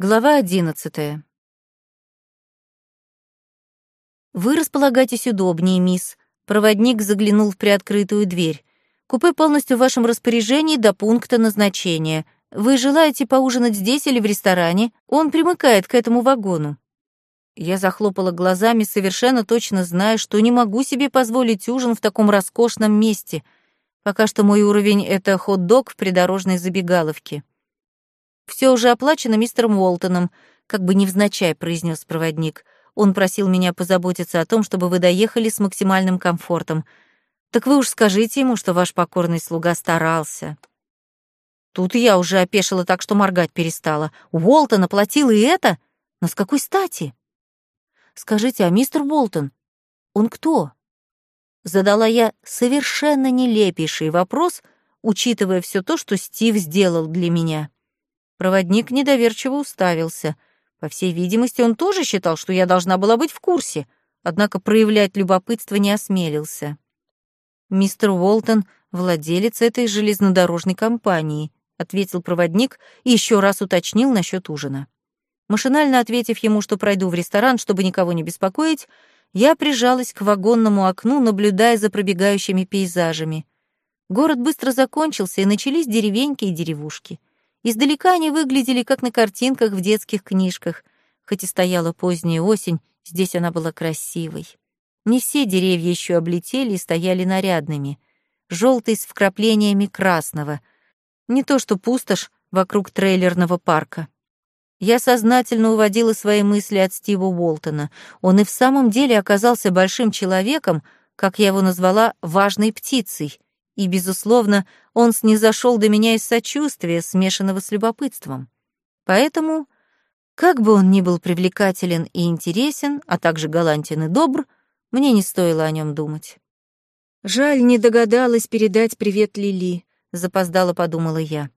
Глава одиннадцатая. «Вы располагайтесь удобнее, мисс». Проводник заглянул в приоткрытую дверь. «Купе полностью в вашем распоряжении до пункта назначения. Вы желаете поужинать здесь или в ресторане? Он примыкает к этому вагону». Я захлопала глазами, совершенно точно зная, что не могу себе позволить ужин в таком роскошном месте. Пока что мой уровень — это хот-дог в придорожной забегаловке. Все уже оплачено мистером Уолтоном, как бы невзначай произнес проводник. Он просил меня позаботиться о том, чтобы вы доехали с максимальным комфортом. Так вы уж скажите ему, что ваш покорный слуга старался. Тут я уже опешила так, что моргать перестала. Уолтон оплатил и это? Но с какой стати? Скажите, а мистер Уолтон, он кто? Задала я совершенно нелепейший вопрос, учитывая все то, что Стив сделал для меня. Проводник недоверчиво уставился. По всей видимости, он тоже считал, что я должна была быть в курсе, однако проявлять любопытство не осмелился. «Мистер Уолтон — владелец этой железнодорожной компании», — ответил проводник и еще раз уточнил насчет ужина. Машинально ответив ему, что пройду в ресторан, чтобы никого не беспокоить, я прижалась к вагонному окну, наблюдая за пробегающими пейзажами. Город быстро закончился, и начались деревеньки и деревушки. Издалека они выглядели, как на картинках в детских книжках. Хоть и стояла поздняя осень, здесь она была красивой. Не все деревья еще облетели и стояли нарядными. Желтый с вкраплениями красного. Не то что пустошь вокруг трейлерного парка. Я сознательно уводила свои мысли от Стива Уолтона. Он и в самом деле оказался большим человеком, как я его назвала, важной птицей — и, безусловно, он снизошел до меня из сочувствия, смешанного с любопытством. Поэтому, как бы он ни был привлекателен и интересен, а также галантен и добр, мне не стоило о нем думать. «Жаль, не догадалась передать привет Лили», — запоздало подумала я.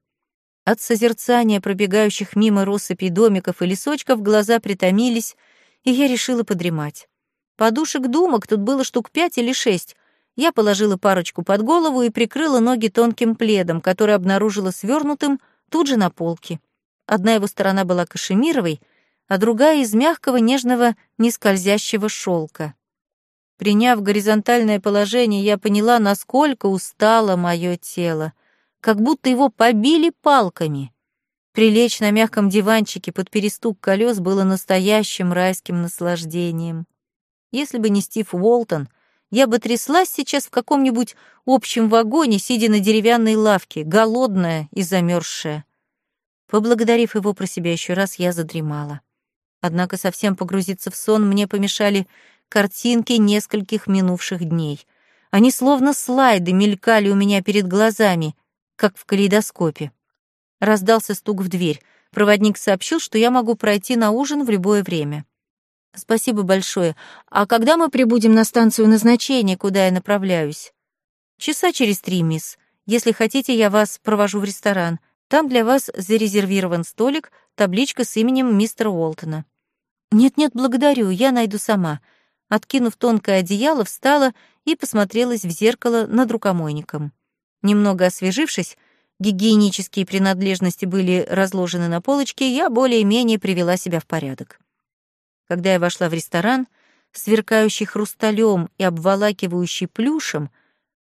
От созерцания пробегающих мимо россыпей домиков и лесочков глаза притомились, и я решила подремать. Подушек-думок тут было штук пять или шесть, я положила парочку под голову и прикрыла ноги тонким пледом, который обнаружила свернутым тут же на полке. Одна его сторона была кашемировой, а другая — из мягкого, нежного, нескользящего шелка. Приняв горизонтальное положение, я поняла, насколько устало мое тело, как будто его побили палками. Прилечь на мягком диванчике под перестук колес было настоящим райским наслаждением. Если бы не Стив Уолтон — я бы тряслась сейчас в каком-нибудь общем вагоне, сидя на деревянной лавке, голодная и замерзшая. Поблагодарив его про себя еще раз, я задремала. Однако совсем погрузиться в сон мне помешали картинки нескольких минувших дней. Они словно слайды мелькали у меня перед глазами, как в калейдоскопе. Раздался стук в дверь. Проводник сообщил, что я могу пройти на ужин в любое время. Спасибо большое. А когда мы прибудем на станцию назначения, куда я направляюсь? Часа через три, мисс. Если хотите, я вас провожу в ресторан. Там для вас зарезервирован столик, табличка с именем мистера Уолтона. Нет-нет, благодарю, я найду сама. Откинув тонкое одеяло, встала и посмотрелась в зеркало над рукомойником. Немного освежившись, гигиенические принадлежности были разложены на полочке, я более-менее привела себя в порядок. Когда я вошла в ресторан, сверкающий хрусталем и обволакивающий плюшем,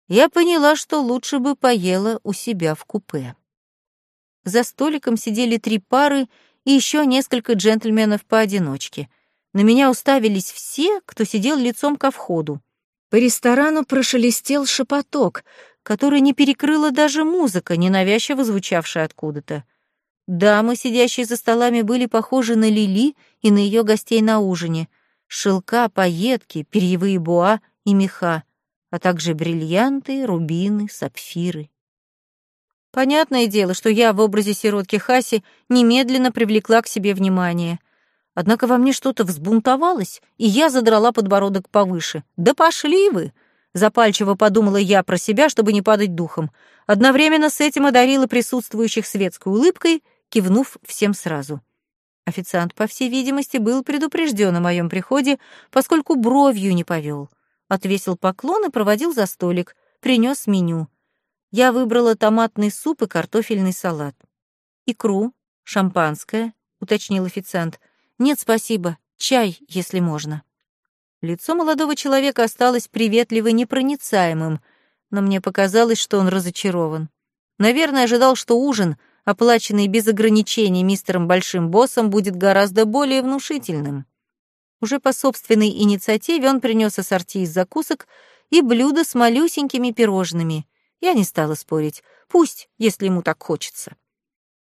я поняла, что лучше бы поела у себя в купе. За столиком сидели три пары и еще несколько джентльменов поодиночке. На меня уставились все, кто сидел лицом ко входу. По ресторану прошелестел шепоток, который не перекрыла даже музыка, ненавязчиво звучавшая откуда-то. Дамы, сидящие за столами, были похожи на Лили и на ее гостей на ужине. Шелка, пайетки, перьевые буа и меха, а также бриллианты, рубины, сапфиры. Понятное дело, что я в образе сиротки Хаси немедленно привлекла к себе внимание. Однако во мне что-то взбунтовалось, и я задрала подбородок повыше. «Да пошли вы!» Запальчиво подумала я про себя, чтобы не падать духом. Одновременно с этим одарила присутствующих светской улыбкой кивнув всем сразу. Официант, по всей видимости, был предупрежден о моем приходе, поскольку бровью не повел. Отвесил поклон и проводил за столик, принес меню. Я выбрала томатный суп и картофельный салат. Икру, шампанское, — уточнил официант. «Нет, спасибо. Чай, если можно». Лицо молодого человека осталось приветливо непроницаемым, но мне показалось, что он разочарован. Наверное, ожидал, что ужин, оплаченный без ограничений мистером Большим Боссом, будет гораздо более внушительным. Уже по собственной инициативе он принес ассорти из закусок и блюдо с малюсенькими пирожными. Я не стала спорить. Пусть, если ему так хочется.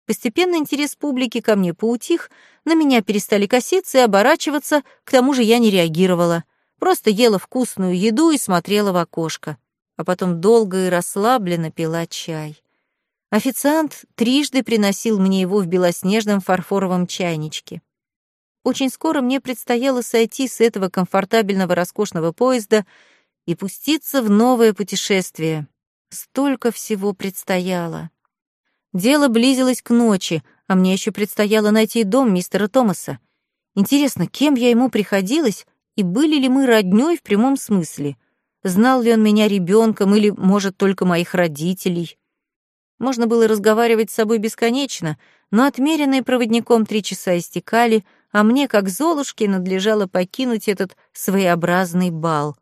Постепенно интерес публики ко мне поутих, на меня перестали коситься и оборачиваться, к тому же я не реагировала. Просто ела вкусную еду и смотрела в окошко. А потом долго и расслабленно пила чай. Официант трижды приносил мне его в белоснежном фарфоровом чайничке. Очень скоро мне предстояло сойти с этого комфортабельного роскошного поезда и пуститься в новое путешествие. Столько всего предстояло. Дело близилось к ночи, а мне еще предстояло найти дом мистера Томаса. Интересно, кем я ему приходилась и были ли мы роднёй в прямом смысле? Знал ли он меня ребенком или, может, только моих родителей? Можно было разговаривать с собой бесконечно, но отмеренные проводником три часа истекали, а мне, как Золушке, надлежало покинуть этот своеобразный бал.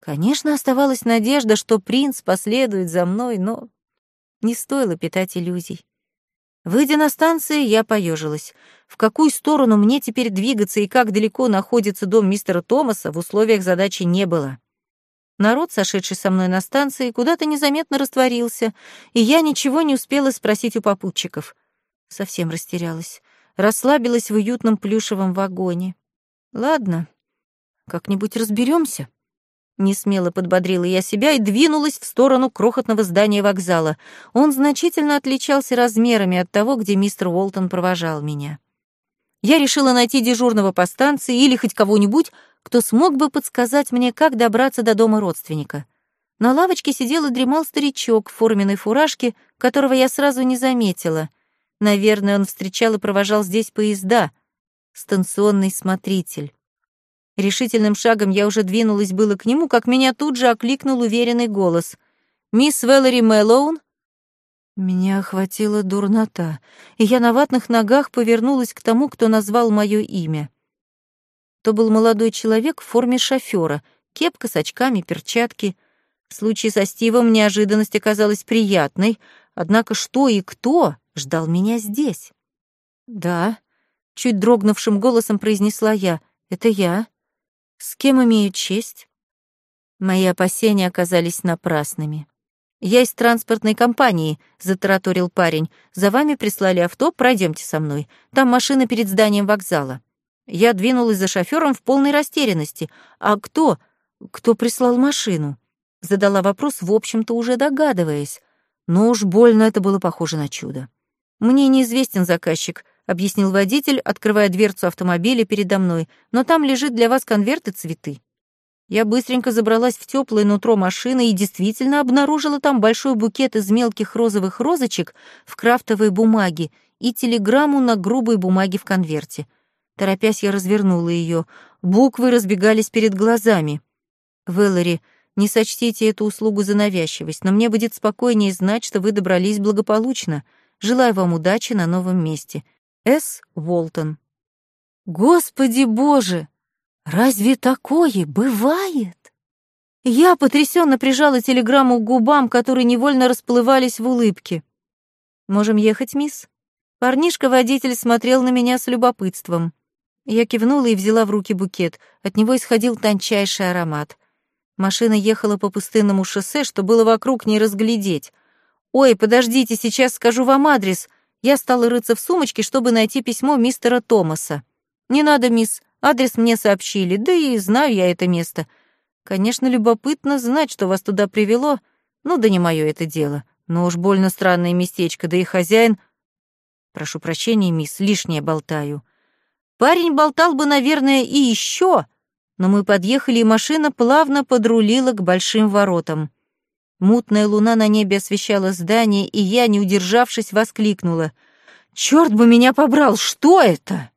Конечно, оставалась надежда, что принц последует за мной, но не стоило питать иллюзий. Выйдя на станции, я поежилась. В какую сторону мне теперь двигаться и как далеко находится дом мистера Томаса, в условиях задачи не было. Народ, сошедший со мной на станции, куда-то незаметно растворился, и я ничего не успела спросить у попутчиков. Совсем растерялась. Расслабилась в уютном плюшевом вагоне. Ладно, как-нибудь разберемся. Несмело подбодрила я себя и двинулась в сторону крохотного здания вокзала. Он значительно отличался размерами от того, где мистер Уолтон провожал меня. Я решила найти дежурного по станции или хоть кого-нибудь, кто смог бы подсказать мне, как добраться до дома родственника. На лавочке сидел и дремал старичок в форменной фуражке, которого я сразу не заметила. Наверное, он встречал и провожал здесь поезда. Станционный смотритель. Решительным шагом я уже двинулась было к нему, как меня тут же окликнул уверенный голос. «Мисс Веллори Мэллоун?» Меня охватила дурнота, и я на ватных ногах повернулась к тому, кто назвал мое имя. То был молодой человек в форме шофера, кепка с очками, перчатки. В случае со Стивом неожиданность оказалась приятной, однако что и кто ждал меня здесь? «Да», — чуть дрогнувшим голосом произнесла я, — «это я». «С кем имею честь?» Мои опасения оказались напрасными. «Я из транспортной компании», — затараторил парень. «За вами прислали авто, пройдемте со мной. Там машина перед зданием вокзала». Я двинулась за шофёром в полной растерянности. «А кто? Кто прислал машину?» Задала вопрос, в общем-то, уже догадываясь. Но уж больно это было похоже на чудо. «Мне неизвестен заказчик», — объяснил водитель, открывая дверцу автомобиля передо мной, «но там лежит для вас конверт и цветы». Я быстренько забралась в теплое нутро машины и действительно обнаружила там большой букет из мелких розовых розочек в крафтовой бумаге и телеграмму на грубой бумаге в конверте — Торопясь, я развернула ее. Буквы разбегались перед глазами. «Вэллори, не сочтите эту услугу за навязчивость, но мне будет спокойнее знать, что вы добрались благополучно. Желаю вам удачи на новом месте. С. Уолтон». «Господи боже! Разве такое бывает?» Я потрясенно прижала телеграмму к губам, которые невольно расплывались в улыбке. «Можем ехать, мисс?» Парнишка-водитель смотрел на меня с любопытством. Я кивнула и взяла в руки букет. От него исходил тончайший аромат. Машина ехала по пустынному шоссе, что было вокруг не разглядеть. «Ой, подождите, сейчас скажу вам адрес». Я стала рыться в сумочке, чтобы найти письмо мистера Томаса. «Не надо, мисс, адрес мне сообщили, да и знаю я это место. Конечно, любопытно знать, что вас туда привело. Ну да не мое это дело. Но уж больно странное местечко, да и хозяин... Прошу прощения, мисс, лишнее болтаю. Парень болтал бы, наверное, и еще, но мы подъехали, и машина плавно подрулила к большим воротам. Мутная луна на небе освещала здание, и я, не удержавшись, воскликнула. «Чёрт бы меня побрал! Что это?»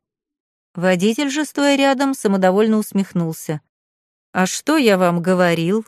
Водитель же, стоя рядом, самодовольно усмехнулся. «А что я вам говорил?»